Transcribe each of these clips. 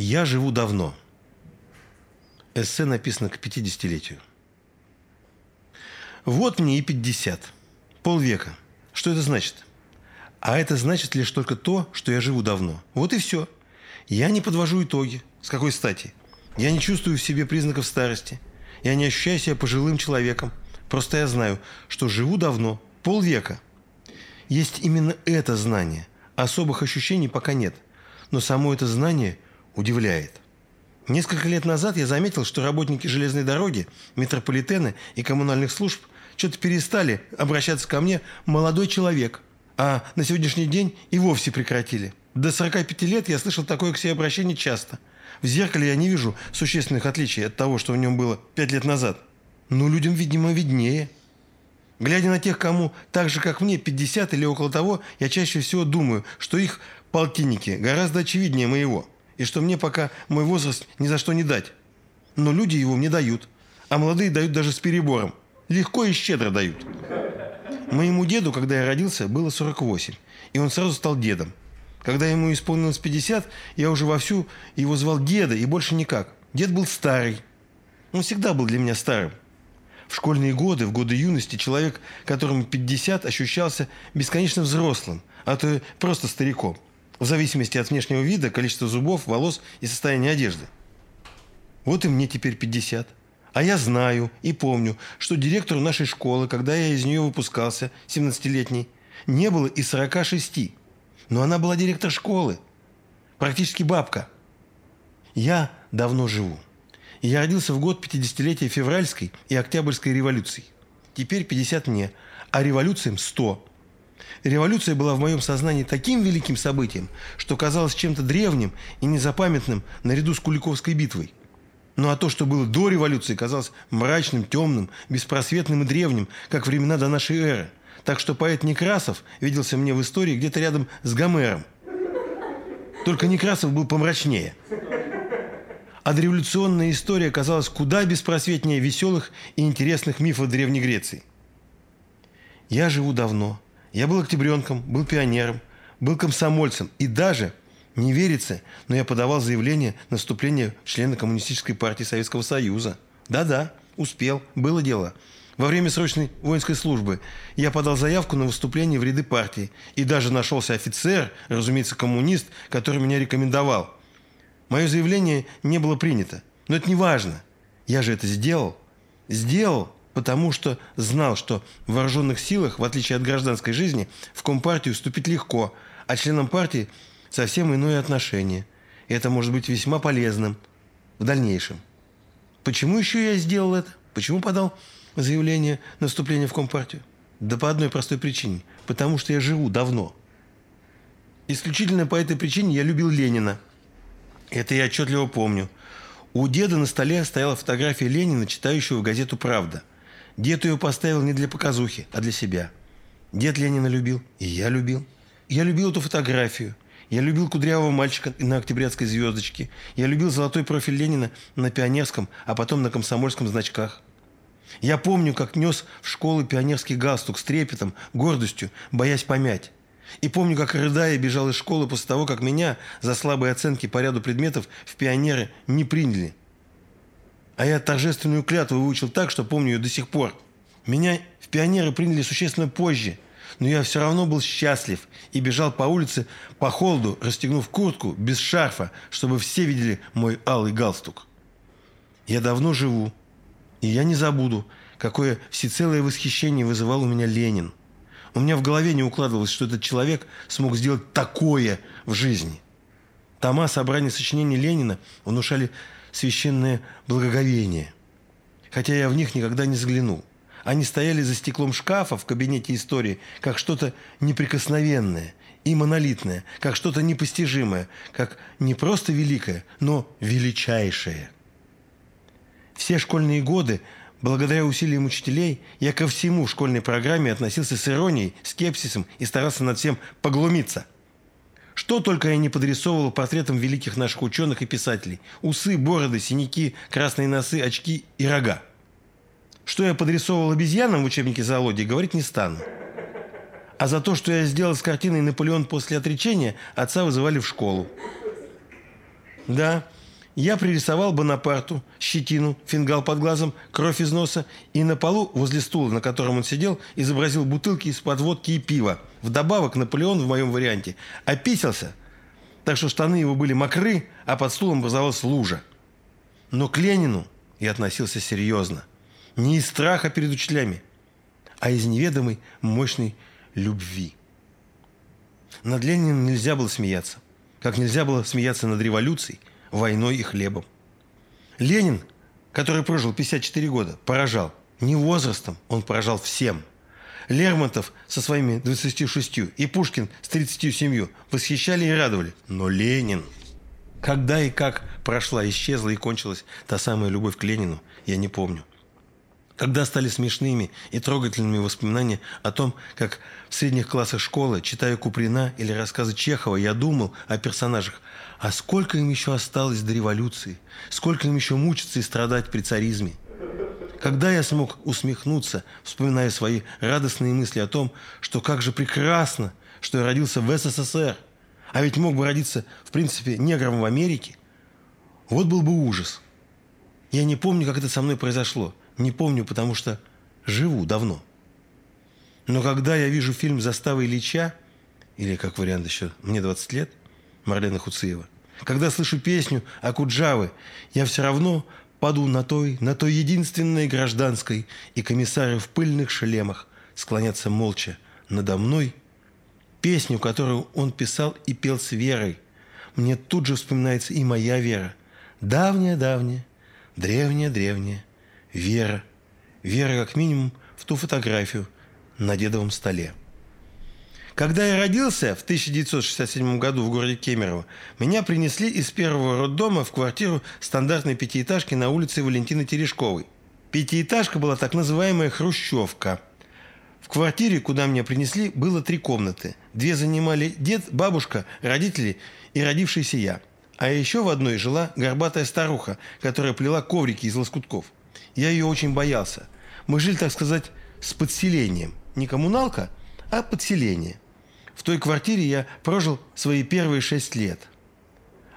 Я живу давно. Эссе написано к 50-летию. Вот мне и 50. Полвека. Что это значит? А это значит лишь только то, что я живу давно. Вот и все. Я не подвожу итоги. С какой стати? Я не чувствую в себе признаков старости. Я не ощущаю себя пожилым человеком. Просто я знаю, что живу давно, полвека. Есть именно это знание. Особых ощущений пока нет. Но само это знание удивляет. Несколько лет назад я заметил, что работники железной дороги, метрополитена и коммунальных служб что-то перестали обращаться ко мне «молодой человек», а на сегодняшний день и вовсе прекратили. До 45 лет я слышал такое к себе обращение часто. В зеркале я не вижу существенных отличий от того, что в нем было 5 лет назад. Но людям, видимо, виднее. Глядя на тех, кому так же, как мне, 50 или около того, я чаще всего думаю, что их полтинники гораздо очевиднее моего, и что мне пока мой возраст ни за что не дать. Но люди его мне дают, а молодые дают даже с перебором. Легко и щедро дают. Моему деду, когда я родился, было 48, и он сразу стал дедом. Когда ему исполнилось 50, я уже вовсю его звал деда, и больше никак. Дед был старый. Он всегда был для меня старым. В школьные годы, в годы юности, человек, которому 50, ощущался бесконечно взрослым, а то просто стариком, в зависимости от внешнего вида, количества зубов, волос и состояния одежды. Вот и мне теперь 50. А я знаю и помню, что директору нашей школы, когда я из нее выпускался, 17-летний, не было и 46. Но она была директор школы. Практически бабка. Я давно живу. Я родился в год 50-летия февральской и октябрьской революций. Теперь 50 мне, а революциям 100. Революция была в моем сознании таким великим событием, что казалось чем-то древним и незапамятным наряду с Куликовской битвой. Ну а то, что было до революции, казалось мрачным, темным, беспросветным и древним, как времена до нашей эры. Так что поэт Некрасов виделся мне в истории где-то рядом с Гомером. Только Некрасов был помрачнее. А дореволюционная история казалась куда беспросветнее веселых и интересных мифов Древней Греции. Я живу давно. Я был октябренком, был пионером, был комсомольцем и даже – не верится, но я подавал заявление на вступление в члены Коммунистической партии Советского Союза. Да-да, успел, было дело. Во время срочной воинской службы я подал заявку на выступление в ряды партии. И даже нашелся офицер, разумеется, коммунист, который меня рекомендовал. Мое заявление не было принято. Но это не важно. Я же это сделал. Сделал, потому что знал, что в вооруженных силах, в отличие от гражданской жизни, в Компартию вступить легко, а членам партии – совсем иное отношение. И это может быть весьма полезным в дальнейшем. Почему еще я сделал это? Почему подал заявление на вступление в Компартию? Да по одной простой причине. Потому что я живу давно. Исключительно по этой причине я любил Ленина. Это я отчетливо помню. У деда на столе стояла фотография Ленина, читающего газету «Правда». Дед ее поставил не для показухи, а для себя. Дед Ленина любил, и я любил. Я любил эту фотографию – я любил кудрявого мальчика на октябрятской звездочке. Я любил золотой профиль Ленина на пионерском, а потом на комсомольском значках. Я помню, как нес в школу пионерский галстук с трепетом, гордостью, боясь помять. И помню, как рыдая бежал из школы после того, как меня за слабые оценки по ряду предметов в пионеры не приняли. А я торжественную клятву выучил так, что помню ее до сих пор. Меня в пионеры приняли существенно позже – но я все равно был счастлив и бежал по улице по холоду, расстегнув куртку без шарфа, чтобы все видели мой алый галстук. Я давно живу, и я не забуду, какое всецелое восхищение вызывал у меня Ленин. У меня в голове не укладывалось, что этот человек смог сделать такое в жизни. Тома собрания сочинений Ленина внушали священное благоговение, хотя я в них никогда не взглянул. Они стояли за стеклом шкафа в кабинете истории, как что-то неприкосновенное и монолитное, как что-то непостижимое, как не просто великое, но величайшее. Все школьные годы, благодаря усилиям учителей, я ко всему в школьной программе относился с иронией, скепсисом и старался над всем поглумиться. Что только я не подрисовывал портретам великих наших ученых и писателей. Усы, бороды, синяки, красные носы, очки и рога. Что я подрисовывал обезьянам в учебнике зоологии, говорить не стану. А за то, что я сделал с картиной «Наполеон после отречения», отца вызывали в школу. Да, я пририсовал Бонапарту, щетину, фингал под глазом, кровь из носа и на полу возле стула, на котором он сидел, изобразил бутылки из-под водки и пива. Вдобавок Наполеон в моем варианте описался, так что штаны его были мокры, а под стулом образовалась лужа. Но к Ленину я относился серьезно. Не из страха перед учителями, а из неведомой мощной любви. Над Лениным нельзя было смеяться, как нельзя было смеяться над революцией, войной и хлебом. Ленин, который прожил 54 года, поражал. Не возрастом, он поражал всем. Лермонтов со своими 26 и Пушкин с 37 восхищали и радовали. Но Ленин... Когда и как прошла, исчезла и кончилась та самая любовь к Ленину, я не помню. Когда стали смешными и трогательными воспоминания о том, как в средних классах школы, читая Куприна или рассказы Чехова, я думал о персонажах, а сколько им еще осталось до революции? Сколько им еще мучиться и страдать при царизме? Когда я смог усмехнуться, вспоминая свои радостные мысли о том, что как же прекрасно, что я родился в СССР, а ведь мог бы родиться, в принципе, негром в Америке, вот был бы ужас. Я не помню, как это со мной произошло. Не помню, потому что живу давно. Но когда я вижу фильм «Застава Ильича», или, как вариант еще, «Мне 20 лет», Марлена Хуциева. Когда слышу песню Акуджавы, я все равно паду на той, на той единственной гражданской, и комиссары в пыльных шлемах склонятся молча надо мной. Песню, которую он писал и пел с верой. Мне тут же вспоминается и моя вера. Давняя-давняя, древняя-древняя вера. Вера, как минимум, в ту фотографию на дедовом столе. Когда я родился в 1967 году в городе Кемерово, меня принесли из первого роддома в квартиру стандартной пятиэтажки на улице Валентины Терешковой. Пятиэтажка была так называемая «хрущевка». В квартире, куда меня принесли, было три комнаты. Две занимали дед, бабушка, родители и родившийся я. А еще в одной жила горбатая старуха, которая плела коврики из лоскутков. Я ее очень боялся. Мы жили, так сказать, с подселением. Не коммуналка, а подселение – в той квартире я прожил свои первые шесть лет.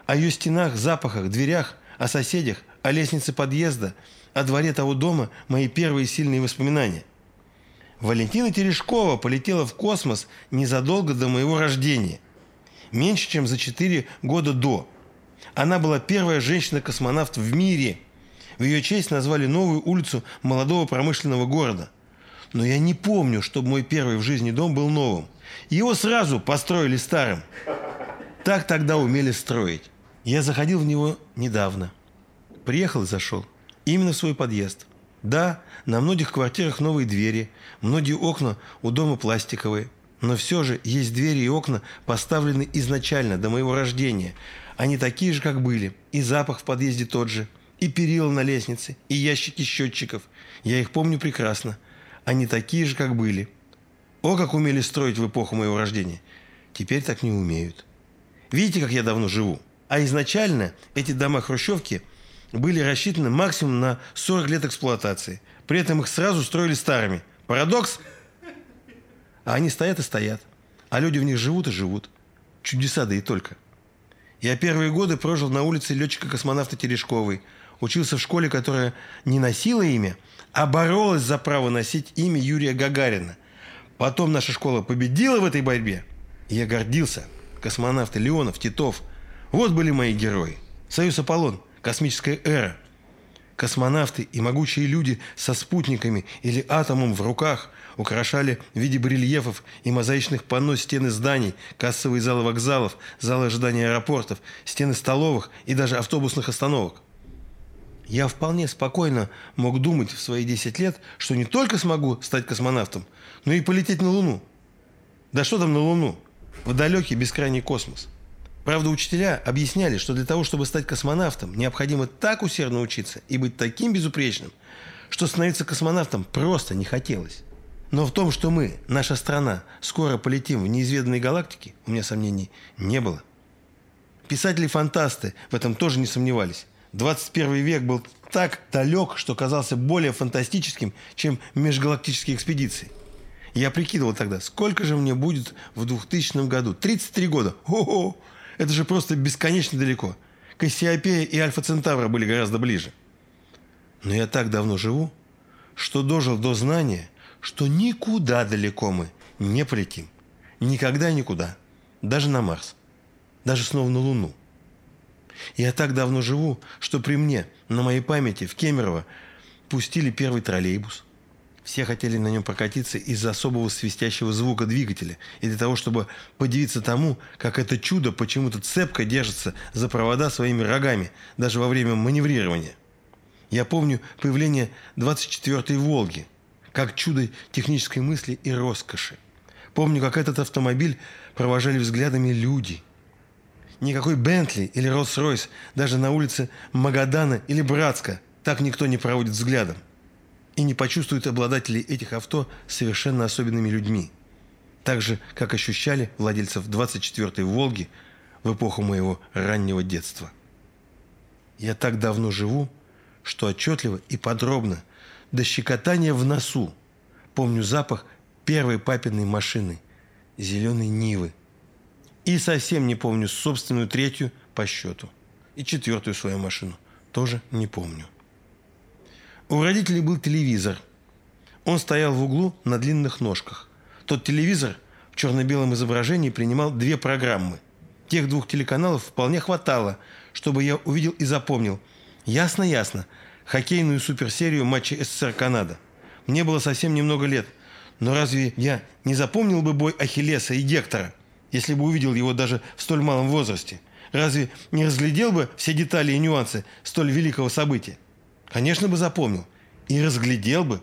О ее стенах, запахах, дверях, о соседях, о лестнице подъезда, о дворе того дома мои первые сильные воспоминания. Валентина Терешкова полетела в космос незадолго до моего рождения. Меньше, чем за четыре года до. Она была первая женщина-космонавт в мире. В ее честь назвали новую улицу молодого промышленного города. Но я не помню, чтобы мой первый в жизни дом был новым. Его сразу построили старым. Так тогда умели строить. Я заходил в него недавно. Приехал и зашел. Именно в свой подъезд. Да, на многих квартирах новые двери, многие окна у дома пластиковые. Но все же есть двери и окна, поставлены изначально, до моего рождения. Они такие же, как были. И запах в подъезде тот же. И перила на лестнице, и ящики счетчиков. Я их помню прекрасно. Они такие же, как были. О, как умели строить в эпоху моего рождения. Теперь так не умеют. Видите, как я давно живу? А изначально эти дома-хрущевки были рассчитаны максимум на 40 лет эксплуатации. При этом их сразу строили старыми. Парадокс? А они стоят и стоят. А люди в них живут и живут. Чудеса, да и только. Я первые годы прожил на улице летчика-космонавта Терешковой. Учился в школе, которая не носила имя, а боролась за право носить имя Юрия Гагарина. Потом наша школа победила в этой борьбе. Я гордился. Космонавты Леонов, Титов. Вот были мои герои. Союз Аполлон, космическая эра. Космонавты и могучие люди со спутниками или атомом в руках украшали в виде барельефов и мозаичных панно стены зданий, кассовые залы вокзалов, залы ожидания аэропортов, стены столовых и даже автобусных остановок. Я вполне спокойно мог думать в свои 10 лет, что не только смогу стать космонавтом, но и полететь на Луну. Да что там на Луну? В далекий бескрайний космос. Правда, учителя объясняли, что для того, чтобы стать космонавтом, необходимо так усердно учиться и быть таким безупречным, что становиться космонавтом просто не хотелось. Но в том, что мы, наша страна, скоро полетим в неизведанные галактики, у меня сомнений не было. Писатели-фантасты в этом тоже не сомневались. 21 век был так далек, что казался более фантастическим, чем межгалактические экспедиции. Я прикидывал тогда, сколько же мне будет в 2000 году. 33 года. Ого! Это же просто бесконечно далеко. Кассиопея и Альфа Центавра были гораздо ближе. Но я так давно живу, что дожил до знания, что никуда далеко мы не полетим. Никогда никуда. Даже на Марс. Даже снова на Луну. Я так давно живу, что при мне, на моей памяти, в Кемерово, пустили первый троллейбус. Все хотели на нем прокатиться из-за особого свистящего звука двигателя и для того, чтобы подивиться тому, как это чудо почему-то цепко держится за провода своими рогами, даже во время маневрирования. Я помню появление 24-й «Волги», как чудо технической мысли и роскоши. Помню, как этот автомобиль провожали взглядами люди. Никакой Бентли или Роллс-Ройс даже на улице Магадана или Братска так никто не проводит взглядом. И не почувствуют обладатели этих авто совершенно особенными людьми. Так же, как ощущали владельцев 24-й «Волги» в эпоху моего раннего детства. Я так давно живу, что отчетливо и подробно, до щекотания в носу, помню запах первой папиной машины, зеленой Нивы. И совсем не помню собственную третью по счету. И четвертую свою машину тоже не помню. У родителей был телевизор. Он стоял в углу на длинных ножках. Тот телевизор в черно-белом изображении принимал две программы. Тех двух телеканалов вполне хватало, чтобы я увидел и запомнил. Ясно-ясно. Хоккейную суперсерию матчей СССР-Канада. Мне было совсем немного лет – но разве я не запомнил бы бой Ахиллеса и Гектора, если бы увидел его даже в столь малом возрасте? Разве не разглядел бы все детали и нюансы столь великого события? Конечно бы запомнил. И разглядел бы.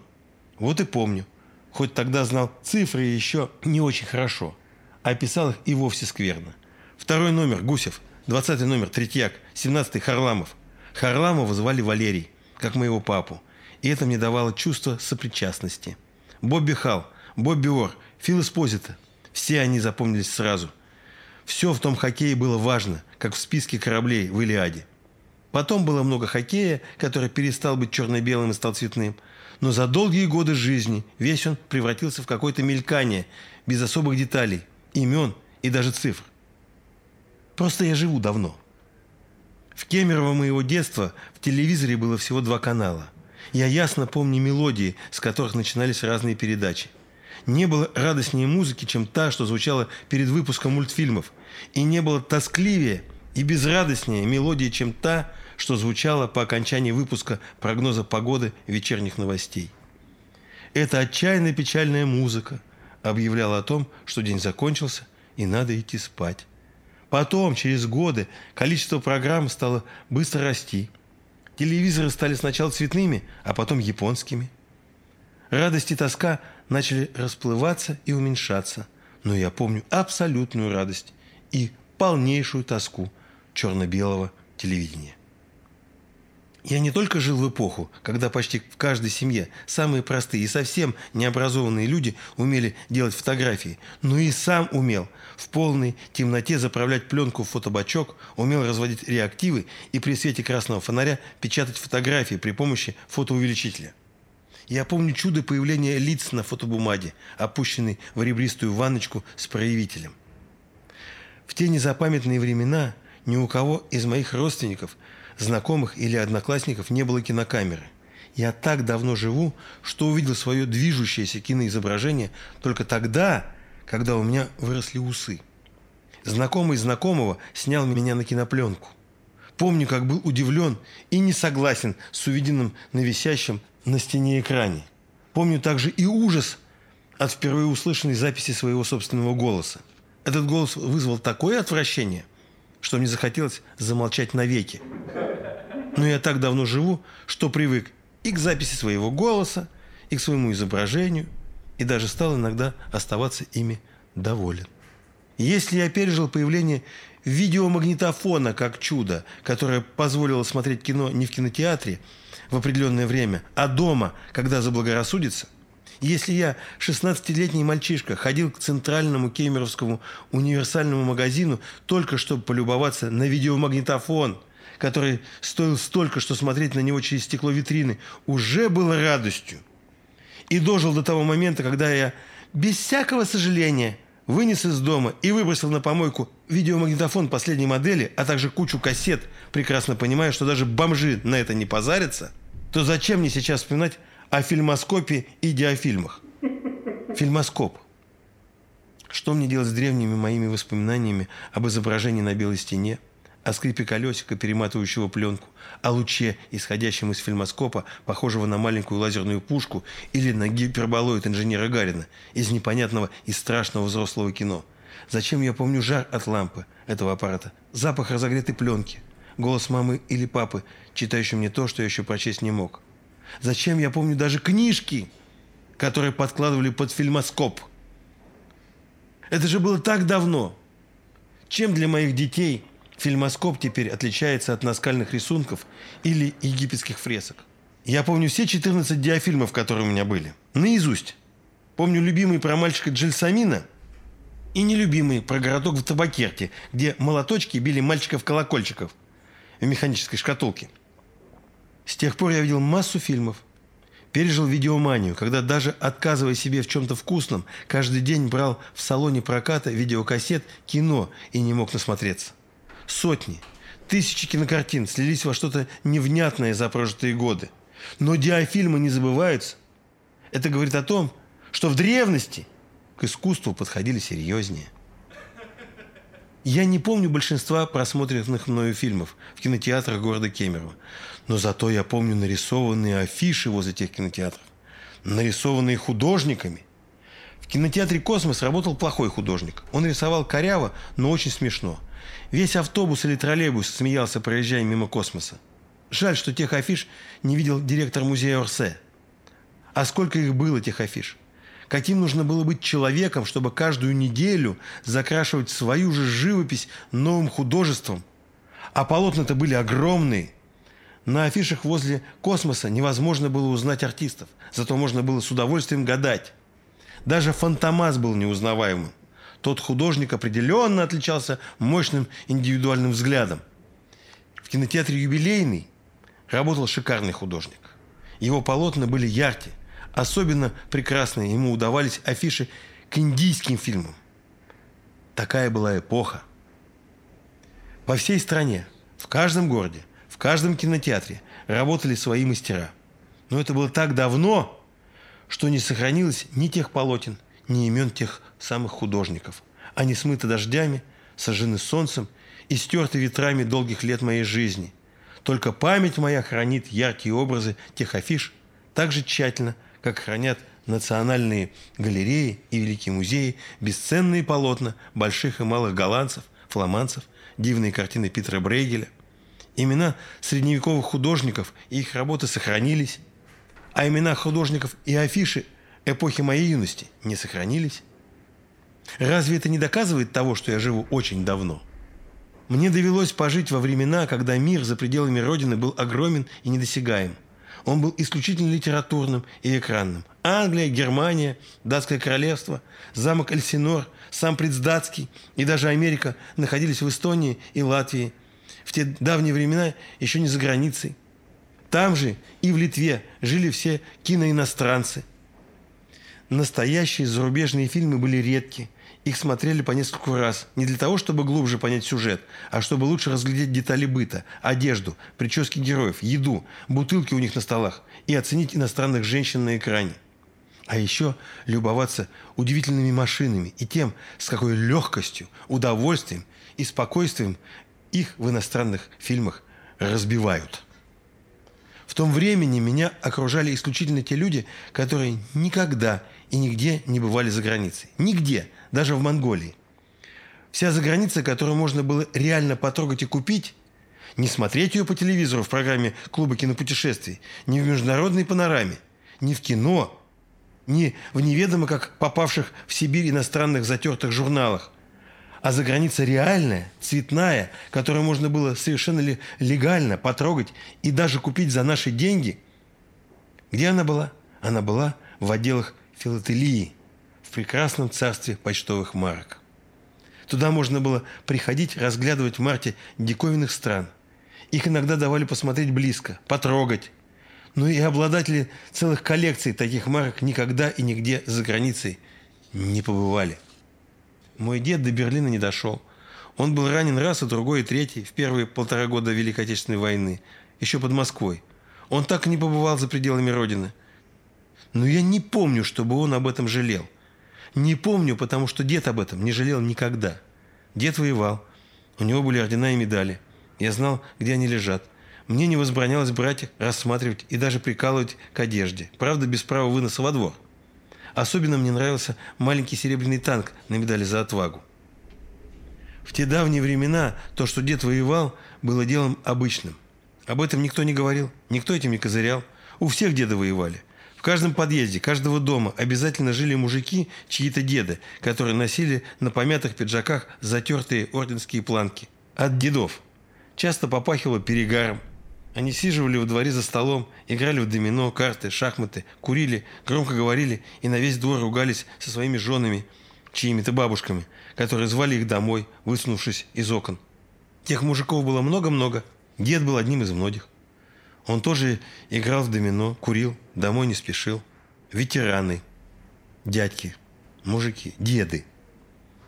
Вот и помню. Хоть тогда знал цифры еще не очень хорошо. А описал их и вовсе скверно. Второй номер – Гусев. Двадцатый номер – Третьяк. Семнадцатый – Харламов. Харламова звали Валерий, как моего папу. И это мне давало чувство сопричастности. Бобби Халл, Бобби Ор, Фил Эспозита. Все они запомнились сразу. Все в том хоккее было важно, как в списке кораблей в Илиаде. Потом было много хоккея, который перестал быть черно-белым и стал цветным. Но за долгие годы жизни весь он превратился в какое-то мелькание, без особых деталей, имен и даже цифр. Просто я живу давно. В Кемерово моего детства в телевизоре было всего два канала – я ясно помню мелодии, с которых начинались разные передачи. Не было радостнее музыки, чем та, что звучала перед выпуском мультфильмов. И не было тоскливее и безрадостнее мелодии, чем та, что звучала по окончании выпуска прогноза погоды вечерних новостей. Эта отчаянная печальная музыка объявляла о том, что день закончился и надо идти спать. Потом, через годы, количество программ стало быстро расти – Телевизоры стали сначала цветными, а потом японскими. Радость и тоска начали расплываться и уменьшаться. Но я помню абсолютную радость и полнейшую тоску черно-белого телевидения. Я не только жил в эпоху, когда почти в каждой семье самые простые и совсем необразованные люди умели делать фотографии, но и сам умел в полной темноте заправлять пленку в фотобачок, умел разводить реактивы и при свете красного фонаря печатать фотографии при помощи фотоувеличителя. Я помню чудо появления лиц на фотобумаге, опущенной в ребристую ванночку с проявителем. В те незапамятные времена ни у кого из моих родственников – знакомых или одноклассников не было кинокамеры. Я так давно живу, что увидел свое движущееся киноизображение только тогда, когда у меня выросли усы. Знакомый знакомого снял меня на кинопленку. Помню, как был удивлен и не согласен с увиденным на висящем на стене экране. Помню также и ужас от впервые услышанной записи своего собственного голоса. Этот голос вызвал такое отвращение, что мне захотелось замолчать навеки. Но я так давно живу, что привык и к записи своего голоса, и к своему изображению, и даже стал иногда оставаться ими доволен. Если я пережил появление видеомагнитофона как чудо, которое позволило смотреть кино не в кинотеатре в определенное время, а дома, когда заблагорассудится, если я, 16-летний мальчишка, ходил к центральному кемеровскому универсальному магазину только чтобы полюбоваться на видеомагнитофон – который стоил столько, что смотреть на него через стекло витрины уже было радостью. И дожил до того момента, когда я без всякого сожаления вынес из дома и выбросил на помойку видеомагнитофон последней модели, а также кучу кассет, прекрасно понимая, что даже бомжи на это не позарятся, то зачем мне сейчас вспоминать о фильмоскопе и диафильмах? Фильмоскоп. Что мне делать с древними моими воспоминаниями об изображении на белой стене, о скрипе колесика, перематывающего пленку, о луче, исходящем из фильмоскопа, похожего на маленькую лазерную пушку, или на гиперболоид инженера Гарина из непонятного и страшного взрослого кино. Зачем я помню жар от лампы этого аппарата, запах разогретой пленки, голос мамы или папы, читающий мне то, что я еще прочесть не мог? Зачем я помню даже книжки, которые подкладывали под фильмоскоп? Это же было так давно. Чем для моих детей фильмоскоп теперь отличается от наскальных рисунков или египетских фресок? Я помню все 14 диафильмов, которые у меня были. Наизусть. Помню любимый про мальчика Джельсамина и нелюбимый про городок в Табакерте, где молоточки били мальчиков-колокольчиков в механической шкатулке. С тех пор я видел массу фильмов, Пережил видеоманию, когда даже отказывая себе в чем-то вкусном, каждый день брал в салоне проката видеокассет кино и не мог насмотреться. Сотни, тысячи кинокартин слились во что-то невнятное за прожитые годы. Но диафильмы не забываются. Это говорит о том, что в древности к искусству подходили серьезнее. Я не помню большинства просмотренных мною фильмов в кинотеатрах города Кемерово. Но зато я помню нарисованные афиши возле тех кинотеатров. Нарисованные художниками. В кинотеатре «Космос» работал плохой художник. Он рисовал коряво, но очень смешно. Весь автобус или троллейбус смеялся, проезжая мимо космоса. Жаль, что тех афиш не видел директор музея Орсе. А сколько их было, тех афиш? каким нужно было быть человеком, чтобы каждую неделю закрашивать свою же живопись новым художеством. А полотна-то были огромные. На афишах возле космоса невозможно было узнать артистов, зато можно было с удовольствием гадать. Даже Фантомас был неузнаваемым. Тот художник определенно отличался мощным индивидуальным взглядом. В кинотеатре «Юбилейный» работал шикарный художник. Его полотна были яркие, Особенно прекрасно ему удавались афиши к индийским фильмам. Такая была эпоха. По всей стране, в каждом городе, в каждом кинотеатре работали свои мастера. Но это было так давно, что не сохранилось ни тех полотен, ни имен тех самых художников. Они смыты дождями, сожжены солнцем и стерты ветрами долгих лет моей жизни. Только память моя хранит яркие образы тех афиш так же тщательно, как хранят национальные галереи и великие музеи бесценные полотна больших и малых голландцев, фламандцев, дивные картины Питера Брейгеля. Имена средневековых художников и их работы сохранились, а имена художников и афиши эпохи моей юности не сохранились. Разве это не доказывает того, что я живу очень давно? Мне довелось пожить во времена, когда мир за пределами Родины был огромен и недосягаем – он был исключительно литературным и экранным. Англия, Германия, Датское королевство, замок Эльсинор, сам Прицдатский и даже Америка находились в Эстонии и Латвии. В те давние времена еще не за границей. Там же и в Литве жили все киноиностранцы. Настоящие зарубежные фильмы были редки – их смотрели по нескольку раз. Не для того, чтобы глубже понять сюжет, а чтобы лучше разглядеть детали быта, одежду, прически героев, еду, бутылки у них на столах и оценить иностранных женщин на экране. А еще любоваться удивительными машинами и тем, с какой легкостью, удовольствием и спокойствием их в иностранных фильмах разбивают. В том времени меня окружали исключительно те люди, которые никогда и нигде не бывали за границей. Нигде, даже в Монголии. Вся заграница, которую можно было реально потрогать и купить, не смотреть ее по телевизору в программе «Клуба кинопутешествий», не в международной панораме, не в кино, не в неведомо как попавших в Сибирь иностранных затертых журналах, а за граница реальная, цветная, которую можно было совершенно легально потрогать и даже купить за наши деньги. Где она была? Она была в отделах филателии в прекрасном царстве почтовых марок. Туда можно было приходить, разглядывать в марте диковинных стран. Их иногда давали посмотреть близко, потрогать. Но и обладатели целых коллекций таких марок никогда и нигде за границей не побывали. Мой дед до Берлина не дошел. Он был ранен раз, и другой, и третий, в первые полтора года Великой Отечественной войны, еще под Москвой. Он так и не побывал за пределами Родины. Но я не помню, чтобы он об этом жалел. Не помню, потому что дед об этом не жалел никогда. Дед воевал. У него были ордена и медали. Я знал, где они лежат. Мне не возбранялось брать рассматривать и даже прикалывать к одежде. Правда, без права выноса во двор. Особенно мне нравился маленький серебряный танк на медали за отвагу. В те давние времена то, что дед воевал, было делом обычным. Об этом никто не говорил, никто этим не козырял. У всех деды воевали. В каждом подъезде, каждого дома обязательно жили мужики, чьи-то деды, которые носили на помятых пиджаках затертые орденские планки. От дедов. Часто попахивало перегаром. Они сиживали во дворе за столом, играли в домино, карты, шахматы, курили, громко говорили и на весь двор ругались со своими женами, чьими-то бабушками, которые звали их домой, высунувшись из окон. Тех мужиков было много-много. Дед был одним из многих. Он тоже играл в домино, курил, домой не спешил. Ветераны, дядьки, мужики, деды.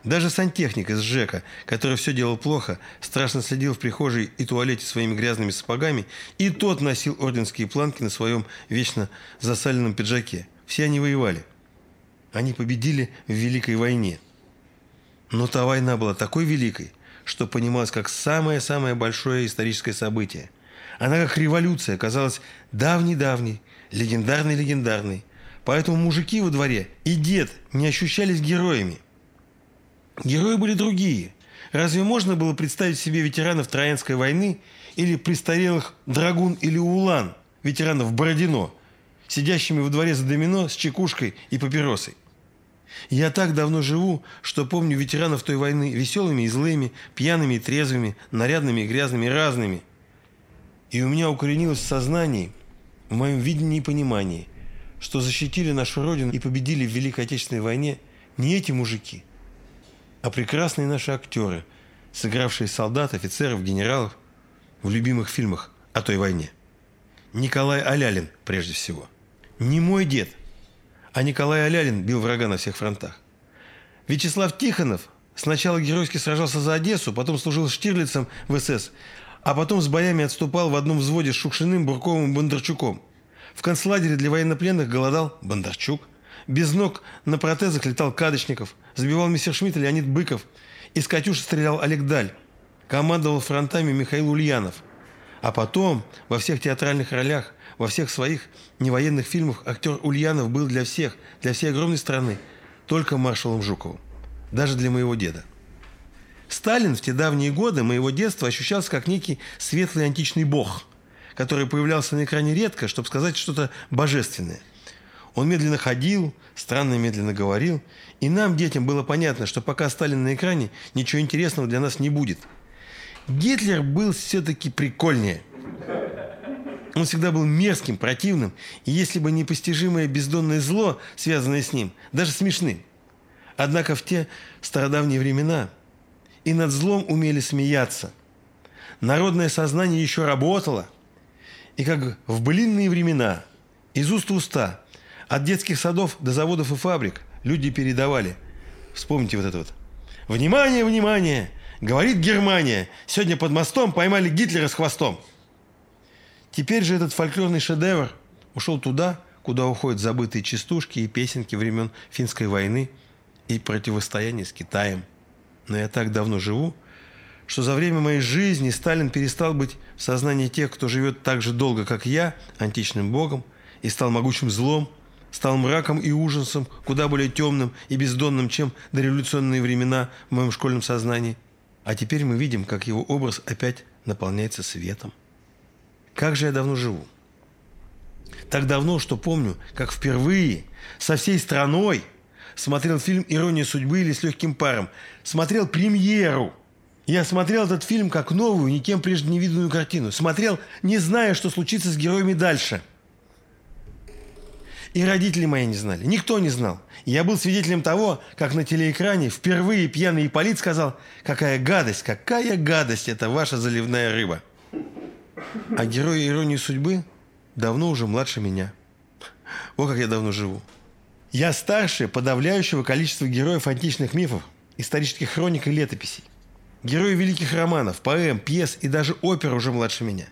Даже сантехник из ЖЭКа, который все делал плохо, страшно следил в прихожей и туалете своими грязными сапогами, и тот носил орденские планки на своем вечно засаленном пиджаке. Все они воевали. Они победили в Великой войне. Но та война была такой великой, что понималась как самое-самое большое историческое событие. Она как революция казалась давней-давней, легендарной-легендарной. Поэтому мужики во дворе и дед не ощущались героями. Герои были другие. Разве можно было представить себе ветеранов Троянской войны или престарелых Драгун или Улан, ветеранов Бородино, сидящими во дворе за домино с чекушкой и папиросой. Я так давно живу, что помню ветеранов той войны веселыми и злыми, пьяными и трезвыми, нарядными и грязными, разными. И у меня укоренилось в сознании, в моем видении и понимании, что защитили нашу Родину и победили в Великой Отечественной войне не эти мужики, а прекрасные наши актеры, сыгравшие солдат, офицеров, генералов в любимых фильмах о той войне. Николай Алялин, прежде всего – не мой дед, а Николай Алялин бил врага на всех фронтах. Вячеслав Тихонов сначала геройски сражался за Одессу, потом служил Штирлицем в СС, а потом с боями отступал в одном взводе с Шукшиным, Бурковым и Бондарчуком. В концлагере для военнопленных голодал Бондарчук. Без ног на протезах летал Кадочников. Забивал мессершмитта Леонид Быков. Из «Катюши» стрелял Олег Даль. Командовал фронтами Михаил Ульянов. А потом во всех театральных ролях во всех своих невоенных фильмах актер Ульянов был для всех, для всей огромной страны, только маршалом Жуковым. Даже для моего деда. Сталин в те давние годы моего детства ощущался как некий светлый античный бог, который появлялся на экране редко, чтобы сказать что-то божественное. Он медленно ходил, странно медленно говорил, и нам, детям, было понятно, что пока Сталин на экране, ничего интересного для нас не будет. Гитлер был все-таки прикольнее – он всегда был мерзким, противным, и если бы непостижимое бездонное зло, связанное с ним, даже смешным. Однако в те стародавние времена и над злом умели смеяться. Народное сознание еще работало, и как в былинные времена, из уст в уста, от детских садов до заводов и фабрик люди передавали. Вспомните вот это вот. «Внимание, внимание! Говорит Германия! Сегодня под мостом поймали Гитлера с хвостом!» Теперь же этот фольклорный шедевр ушел туда, куда уходят забытые частушки и песенки времен финской войны и противостояния с Китаем. Но я так давно живу, что за время моей жизни Сталин перестал быть в сознании тех, кто живет так же долго, как я, античным богом, и стал могучим злом, стал мраком и ужасом, куда более темным и бездонным, чем дореволюционные времена в моем школьном сознании. А теперь мы видим, как его образ опять наполняется светом. Как же я давно живу? Так давно, что помню, как впервые со всей страной смотрел фильм «Ирония судьбы» или «С легким паром». Смотрел премьеру. Я смотрел этот фильм как новую, никем прежде не виданную картину. Смотрел, не зная, что случится с героями дальше. И родители мои не знали. Никто не знал. Я был свидетелем того, как на телеэкране впервые пьяный Ипполит сказал, какая гадость, какая гадость, это ваша заливная рыба. А герой иронии судьбы давно уже младше меня. Вот как я давно живу. Я старше подавляющего количества героев античных мифов исторических хроник и летописей. Герои великих романов, поэм, пьес и даже опер уже младше меня.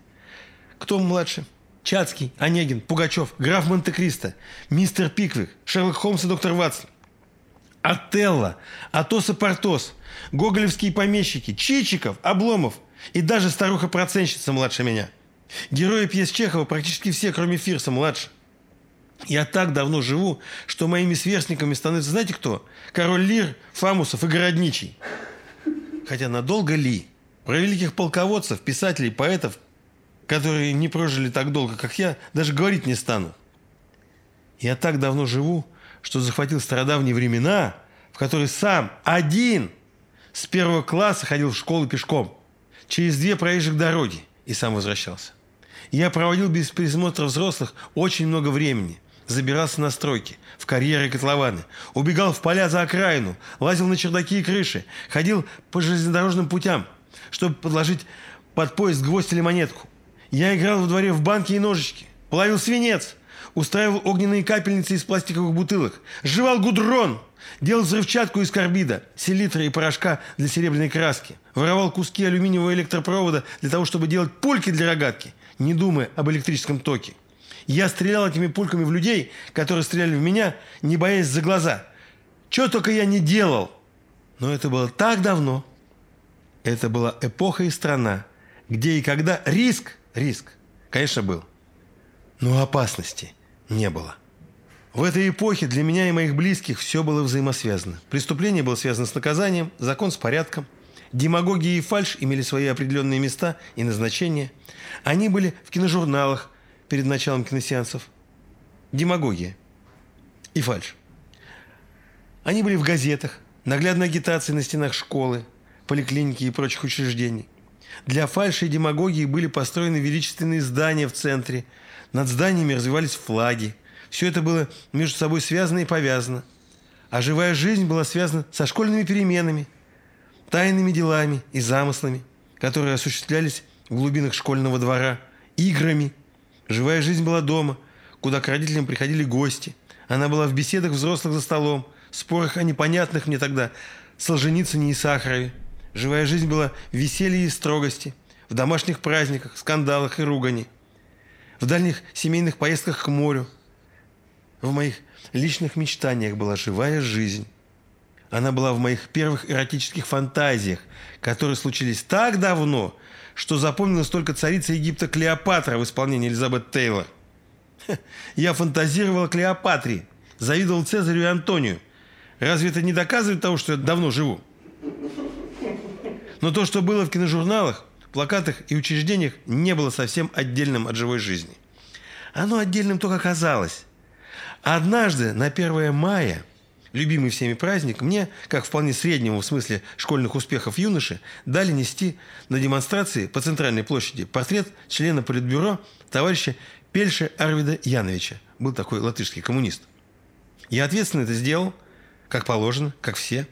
Кто младше? Чацкий, Онегин, Пугачев, граф Монте-Кристо, мистер Пиквик, Шерлок Холмс и доктор Ватсон. Отелло, Атос и Портос, гоголевские помещики, Чичиков, Обломов и даже старуха-проценщица младше меня. Герои пьес Чехова практически все, кроме Фирса, младше. Я так давно живу, что моими сверстниками становятся, знаете кто? Король Лир, Фамусов и Городничий. Хотя надолго ли? Про великих полководцев, писателей, поэтов, которые не прожили так долго, как я, даже говорить не стану. Я так давно живу, что захватил стародавние времена, в которые сам один с первого класса ходил в школу пешком, через две проезжих дороги и сам возвращался. Я проводил без присмотра взрослых очень много времени – забирался на стройки, в карьеры и котлованы, убегал в поля за окраину, лазил на чердаки и крыши, ходил по железнодорожным путям, чтобы подложить под поезд гвоздь или монетку. Я играл во дворе в банки и ножички, плавил свинец, устраивал огненные капельницы из пластиковых бутылок, жевал гудрон, делал взрывчатку из карбида, селитры и порошка для серебряной краски, воровал куски алюминиевого электропровода для того, чтобы делать пульки для рогатки, не думая об электрическом токе. Я стрелял этими пульками в людей, которые стреляли в меня, не боясь за глаза. Чего только я не делал. Но это было так давно. Это была эпоха и страна, где и когда риск, риск, конечно, был. Но опасности не было. В этой эпохе для меня и моих близких все было взаимосвязано. Преступление было связано с наказанием, закон с порядком. Демагогия и фальш имели свои определенные места и назначения. Они были в киножурналах, перед началом киносеансов. Демагогия и фальш. Они были в газетах, наглядной агитации на стенах школы, поликлиники и прочих учреждений. Для фальши и демагогии были построены величественные здания в центре. Над зданиями развивались флаги. Все это было между собой связано и повязано. А живая жизнь была связана со школьными переменами, тайными делами и замыслами, которые осуществлялись в глубинах школьного двора, играми – Живая жизнь была дома, куда к родителям приходили гости. Она была в беседах взрослых за столом, спорах о непонятных мне тогда Солженицыне и Сахарове. Живая жизнь была в веселье и строгости, в домашних праздниках, скандалах и ругани, в дальних семейных поездках к морю. В моих личных мечтаниях была живая жизнь. Она была в моих первых эротических фантазиях, которые случились так давно, что запомнилась только царица Египта Клеопатра в исполнении Элизабет Тейлор. Я фантазировал о Клеопатре, завидовал Цезарю и Антонию. Разве это не доказывает того, что я давно живу? Но то, что было в киножурналах, плакатах и учреждениях, не было совсем отдельным от живой жизни. Оно отдельным только казалось. Однажды, на 1 мая – любимый всеми праздник, мне, как вполне среднему в смысле школьных успехов юноши, дали нести на демонстрации по центральной площади портрет члена Политбюро товарища Пельша Арвида Яновича. Был такой латышский коммунист. Я ответственно это сделал, как положено, как все.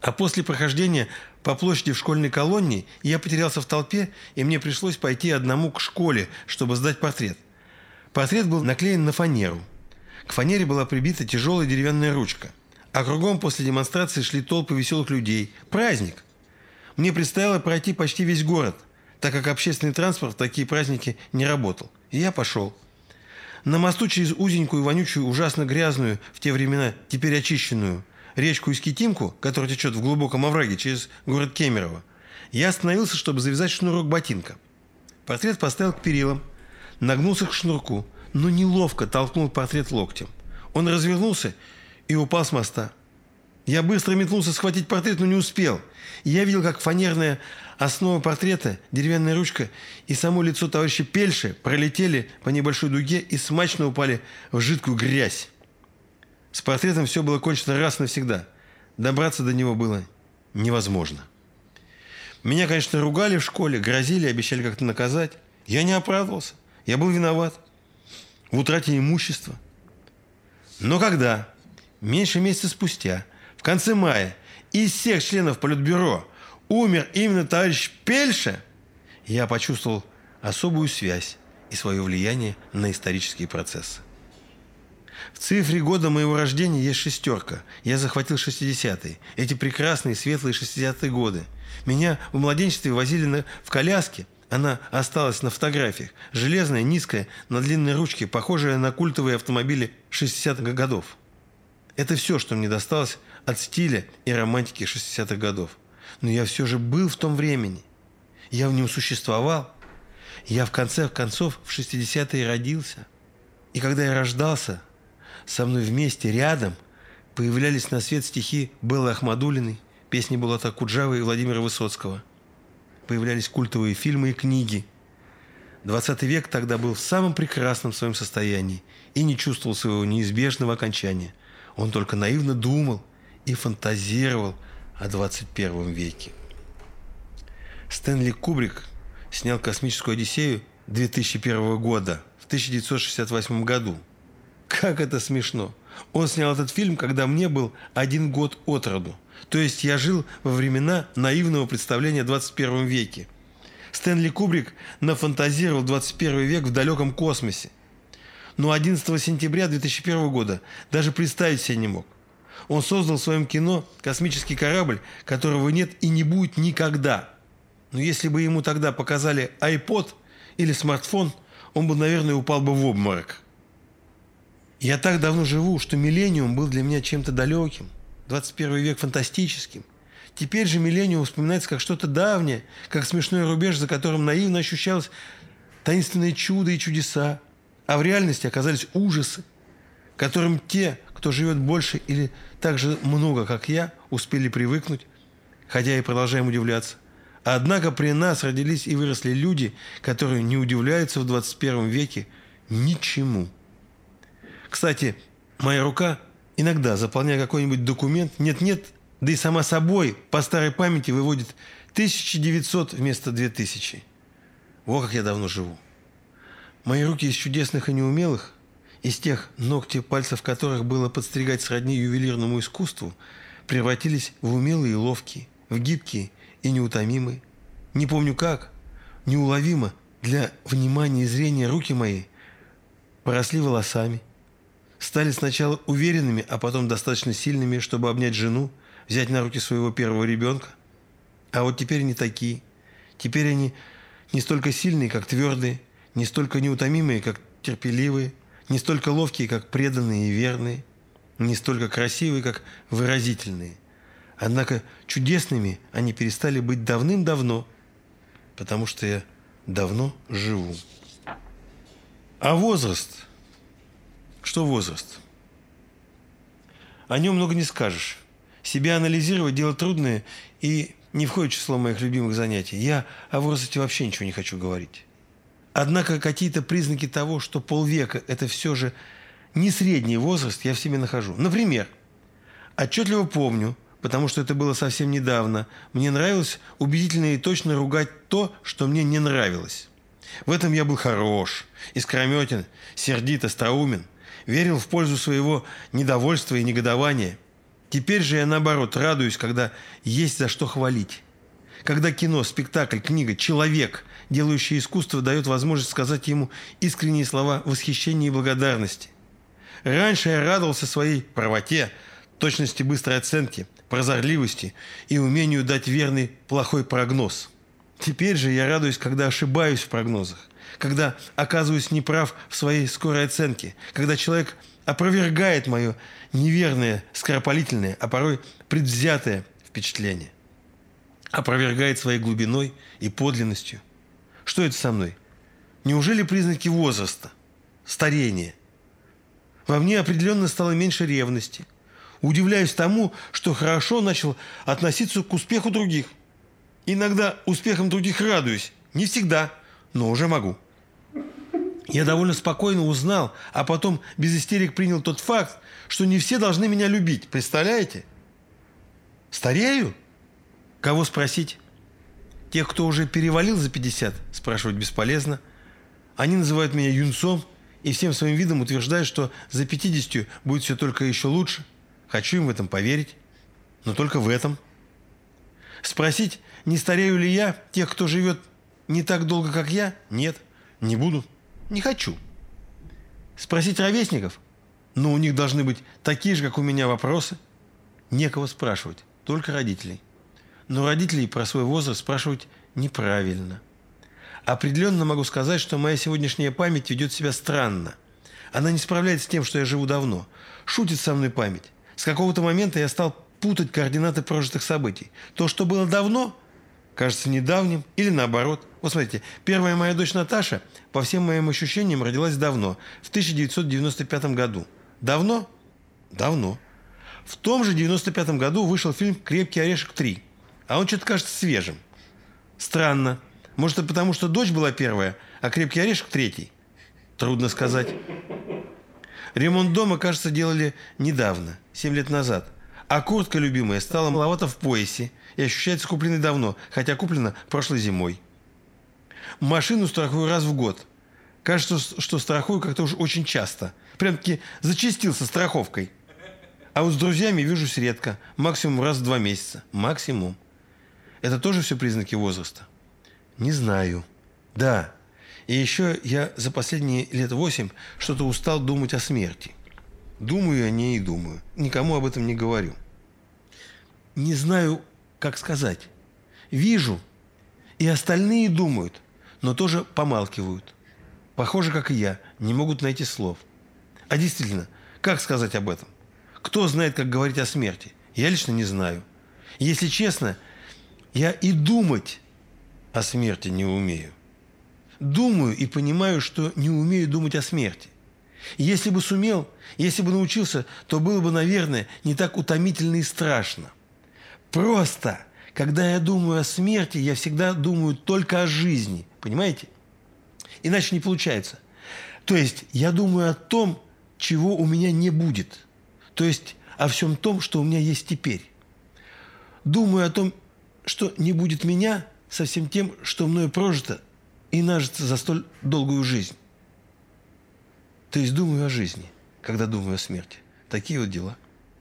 А после прохождения по площади в школьной колонии я потерялся в толпе, и мне пришлось пойти одному к школе, чтобы сдать портрет. Портрет был наклеен на фанеру – к фанере была прибита тяжелая деревянная ручка. А кругом после демонстрации шли толпы веселых людей. Праздник! Мне предстояло пройти почти весь город, так как общественный транспорт в такие праздники не работал. И я пошел. На мосту через узенькую, вонючую, ужасно грязную, в те времена теперь очищенную, речку Искитимку, которая течет в глубоком овраге через город Кемерово, я остановился, чтобы завязать шнурок ботинка. Портрет поставил к перилам, нагнулся к шнурку – но неловко толкнул портрет локтем. Он развернулся и упал с моста. Я быстро метнулся схватить портрет, но не успел. Я видел, как фанерная основа портрета, деревянная ручка и само лицо товарища Пельши пролетели по небольшой дуге и смачно упали в жидкую грязь. С портретом все было кончено раз навсегда. Добраться до него было невозможно. Меня, конечно, ругали в школе, грозили, обещали как-то наказать. Я не оправдывался. Я был виноват в утрате имущества. Но когда, меньше месяца спустя, в конце мая, из всех членов Политбюро умер именно товарищ Пельша, я почувствовал особую связь и свое влияние на исторические процессы. В цифре года моего рождения есть шестерка. Я захватил 60-е. Эти прекрасные светлые 60-е годы. Меня в младенчестве возили на, в коляске. Она осталась на фотографиях. Железная, низкая, на длинной ручке, похожая на культовые автомобили 60-х годов. Это все, что мне досталось от стиля и романтики 60-х годов. Но я все же был в том времени. Я в нем существовал. Я в конце концов в 60-е родился. И когда я рождался, со мной вместе, рядом, появлялись на свет стихи Беллы Ахмадулиной, песни Булата Куджавы и Владимира Высоцкого. Появлялись культовые фильмы и книги. 20 век тогда был в самом прекрасном своем состоянии и не чувствовал своего неизбежного окончания. Он только наивно думал и фантазировал о 21 веке. Стэнли Кубрик снял «Космическую Одиссею» 2001 года в 1968 году. Как это смешно! Он снял этот фильм, когда мне был один год от роду. То есть я жил во времена наивного представления о 21 веке. Стэнли Кубрик нафантазировал 21 век в далеком космосе. Но 11 сентября 2001 года даже представить себе не мог. Он создал в своем кино космический корабль, которого нет и не будет никогда. Но если бы ему тогда показали iPod или смартфон, он бы, наверное, упал бы в обморок. Я так давно живу, что миллениум был для меня чем-то далеким, 21 век фантастическим. Теперь же миллениум вспоминается как что-то давнее, как смешной рубеж, за которым наивно ощущалось таинственное чудо и чудеса, а в реальности оказались ужасы, которым те, кто живет больше или так же много, как я, успели привыкнуть, хотя и продолжаем удивляться. Однако при нас родились и выросли люди, которые не удивляются в 21 веке ничему. Кстати, моя рука иногда, заполняя какой-нибудь документ, нет-нет, да и сама собой по старой памяти выводит 1900 вместо 2000. Во как я давно живу. Мои руки из чудесных и неумелых, из тех ногти пальцев которых было подстригать сродни ювелирному искусству, превратились в умелые и ловкие, в гибкие и неутомимые. Не помню как, неуловимо для внимания и зрения руки мои поросли волосами, стали сначала уверенными, а потом достаточно сильными, чтобы обнять жену, взять на руки своего первого ребенка. А вот теперь не такие. Теперь они не столько сильные, как твердые, не столько неутомимые, как терпеливые, не столько ловкие, как преданные и верные, не столько красивые, как выразительные. Однако чудесными они перестали быть давным-давно, потому что я давно живу. А возраст – что возраст? О нем много не скажешь. Себя анализировать – дело трудное и не входит в число моих любимых занятий. Я о возрасте вообще ничего не хочу говорить. Однако какие-то признаки того, что полвека – это все же не средний возраст, я в себе нахожу. Например, отчетливо помню, потому что это было совсем недавно, мне нравилось убедительно и точно ругать то, что мне не нравилось. В этом я был хорош, искрометен, сердит, остроумен – верил в пользу своего недовольства и негодования. Теперь же я, наоборот, радуюсь, когда есть за что хвалить. Когда кино, спектакль, книга, человек, делающий искусство, дает возможность сказать ему искренние слова восхищения и благодарности. Раньше я радовался своей правоте, точности быстрой оценки, прозорливости и умению дать верный плохой прогноз. Теперь же я радуюсь, когда ошибаюсь в прогнозах когда оказываюсь неправ в своей скорой оценке, когда человек опровергает мое неверное, скоропалительное, а порой предвзятое впечатление. Опровергает своей глубиной и подлинностью. Что это со мной? Неужели признаки возраста? Старения? Во мне определенно стало меньше ревности. Удивляюсь тому, что хорошо начал относиться к успеху других. Иногда успехом других радуюсь. Не всегда, но уже могу. Я довольно спокойно узнал, а потом без истерик принял тот факт, что не все должны меня любить. Представляете? Старею? Кого спросить? Тех, кто уже перевалил за 50, спрашивать бесполезно. Они называют меня юнцом и всем своим видом утверждают, что за 50 будет все только еще лучше. Хочу им в этом поверить, но только в этом. Спросить, не старею ли я тех, кто живет не так долго, как я? Нет, не буду. Не хочу. Спросить ровесников? Но у них должны быть такие же, как у меня, вопросы. Некого спрашивать, только родителей. Но родителей про свой возраст спрашивать неправильно. Определенно могу сказать, что моя сегодняшняя память ведет себя странно. Она не справляется с тем, что я живу давно. Шутит со мной память. С какого-то момента я стал путать координаты прожитых событий. То, что было давно, кажется недавним, или наоборот. Вот смотрите, первая моя дочь Наташа, по всем моим ощущениям, родилась давно, в 1995 году. Давно? Давно. В том же 95 году вышел фильм «Крепкий орешек 3», а он что-то кажется свежим. Странно. Может, это потому, что дочь была первая, а «Крепкий орешек» третий? Трудно сказать. Ремонт дома, кажется, делали недавно, 7 лет назад. А куртка любимая стала маловато в поясе и ощущается купленной давно, хотя куплена прошлой зимой. Машину страхую раз в год. Кажется, что страхую как-то уж очень часто. Прям-таки зачастил со страховкой. А вот с друзьями вижусь редко. Максимум раз в два месяца. Максимум. Это тоже все признаки возраста? Не знаю. Да. И еще я за последние лет восемь что-то устал думать о смерти. Думаю о ней и думаю. Никому об этом не говорю. Не знаю, как сказать. Вижу, и остальные думают, но тоже помалкивают. Похоже, как и я, не могут найти слов. А действительно, как сказать об этом? Кто знает, как говорить о смерти? Я лично не знаю. Если честно, я и думать о смерти не умею. Думаю и понимаю, что не умею думать о смерти. Если бы сумел, если бы научился, то было бы, наверное, не так утомительно и страшно. Просто, когда я думаю о смерти, я всегда думаю только о жизни. Понимаете? Иначе не получается. То есть я думаю о том, чего у меня не будет. То есть о всем том, что у меня есть теперь. Думаю о том, что не будет меня со всем тем, что мною прожито и нажито за столь долгую жизнь. То есть думаю о жизни, когда думаю о смерти. Такие вот дела.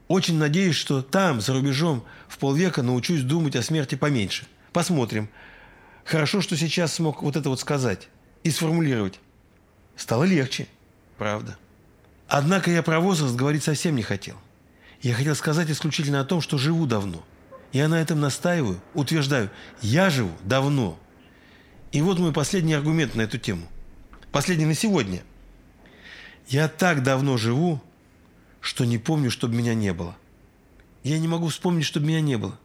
Очень надеюсь, что там, за рубежом, в полвека научусь думать о смерти поменьше. Посмотрим. Хорошо, что сейчас смог вот это вот сказать и сформулировать. Стало легче, правда. Однако я про возраст говорить совсем не хотел. Я хотел сказать исключительно о том, что живу давно. Я на этом настаиваю, утверждаю, я живу давно. И вот мой последний аргумент на эту тему. Последний на сегодня. Я так давно живу, что не помню, чтобы меня не было. Я не могу вспомнить, чтобы меня не было.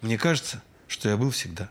Мне кажется, что я был всегда.